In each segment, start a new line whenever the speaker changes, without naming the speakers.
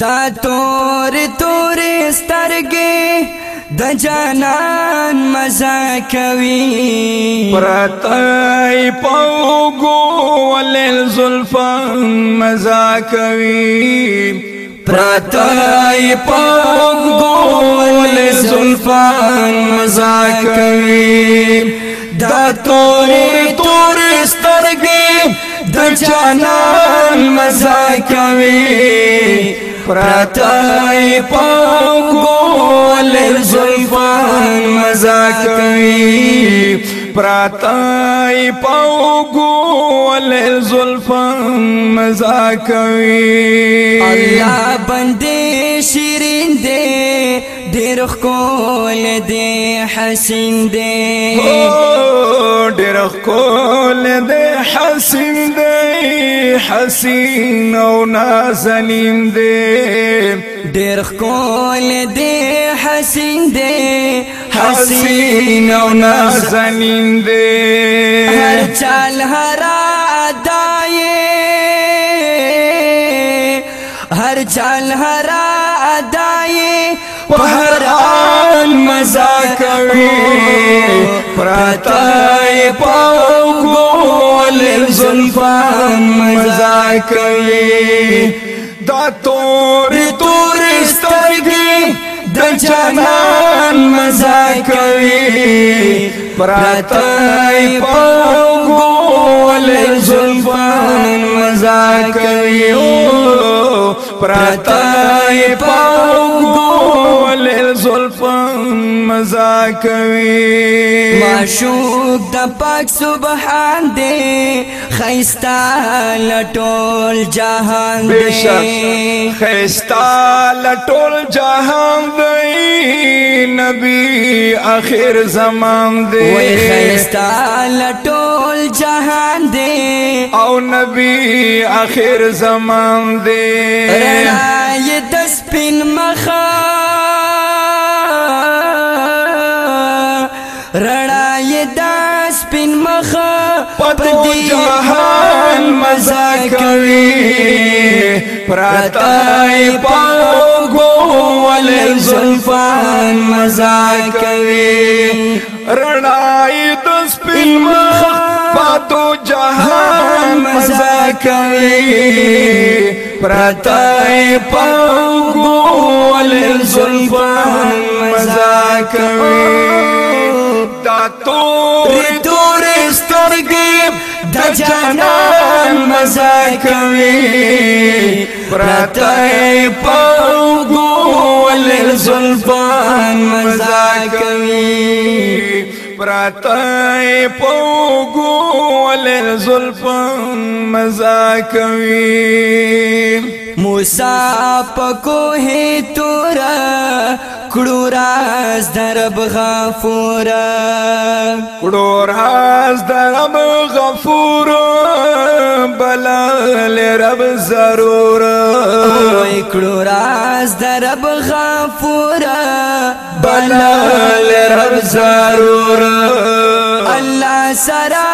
دا تور تور سترګې د جانان مزه کوي پرتای پوغو ولل زلفان مزه کوي پرتای پوغو ولل زلفان مزه کوي دا تور تور سترګې د جانان مزه کوي پراتای پاو گول زلفان مزاک کوي پراتای پاو گول زلفان مزاک کوي الله بندې شیرین دې ډېر خول دې حسین دې ډېر خول دې حسین دې حسین او نازنین دے ډېر کول دے حسین دے حسین او نازنین دے هر چال هر ادای هر چال هر ادای په مزا کوي پرتای پاو کول زلفان مزا کوي دا تور تور سترګې د جانان مزا کوي پرتای پاو کول زلفان مزا کوي پرتای پاو کول زلفان سزا کوي معشوق د پاک سبحان دی خيستا لټول جهان دی خيستا لټول جهان دی نبی اخر زمان دی وای خيستا لټول جهان دی او نبی اخر زمان دی رڼا یې د سپین مخه جمحال مزا کوي پراتای پاوګو ول زلفان مزا کوي رڼای د سپین مخ پاتو جهان مزا کوي پراتای پاوګو ول زلفان مزا کوي دا تور د جانان مزا کوي پرته پوغو ول زلفان مزا کوي پرته پوغو ول زلفان مزا کوي موسی پکو هی تورا کړو راز درب غفور کړو راز درب غفور بلال رب ضرور وای کړو راز درب غفور بلال رب ضرور الله سره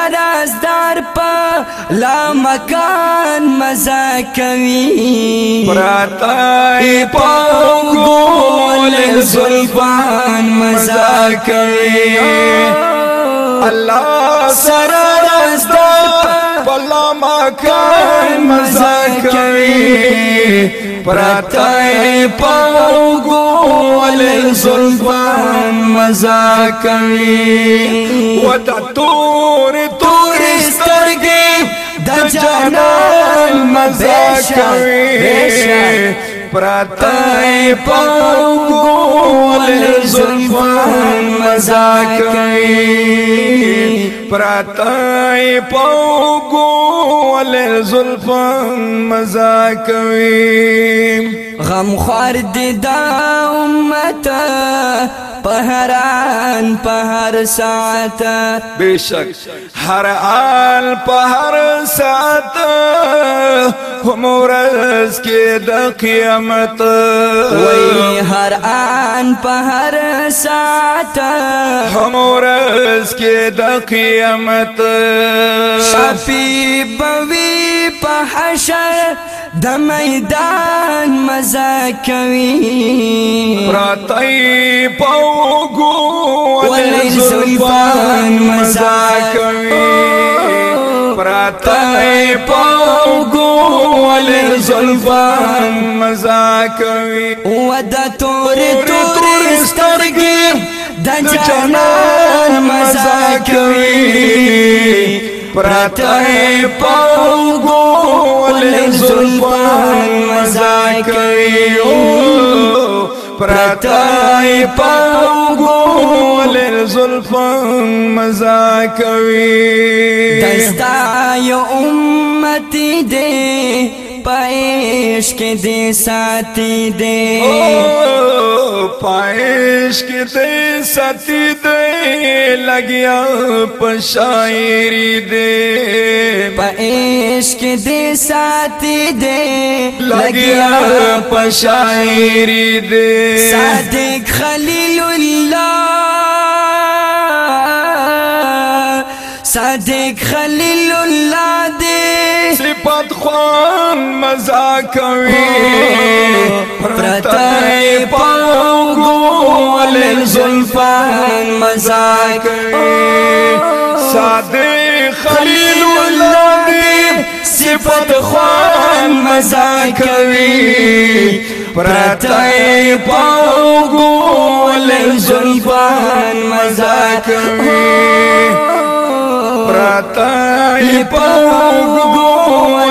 لا مکان مزا کوي پراتا په زلفان مزا کوي الله سره رستا بلا مکان مزا کوي پراتا په زلفان مزا کوي ودا تور تو جانان مزا کوي پرتای پاوګول زلفان مزا کوي پرتای پاوګول زلفان مزا کوي غم خور دي دا امته په هر آن په هر ساعت بشک هر آن په هر ساعت هم ورځ کې د قیامت وای هر آن په هر ساعت هم ورځ کې د قیامت شفیع بوي په حشر د میدان مزه کوي پراتی په غریبان مزا کوي پراته پاو ګول زلفان مزا کوي ودا تور تور سترګې د جنان مزا کوي پراته پاو ګول زلفان مزا کوي پرتای پاوګو لر زلفم مزا کوي دستا یو امتی دے پائش کے دے ساتھی دے پائش کے دے ساتھی دے لگیا پشائری دے پائش کے دے ساتھی دے لگیا پشائری دے صادق خلیل اللہ صادق بد خوان مزا کوي پرته پاو ګول زلفان مزا کوي صادق خلیل الله دی صفات خوان مزا کوي پرته پاو ګول زلفان مزا کوي پرته پاو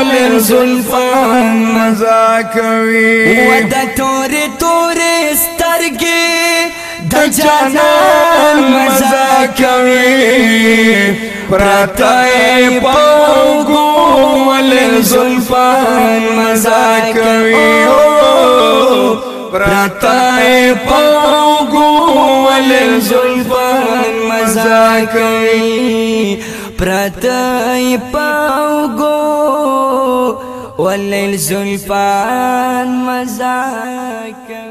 لر زلفان مزا کوي و د تورې تورې سترګې د جانان مزا کوي پراتای پوغو ولر زلفان مزا کوي پراتای پوغو ولر زلفان مزا کوي پراتای پوغو والليل زلفان مزاك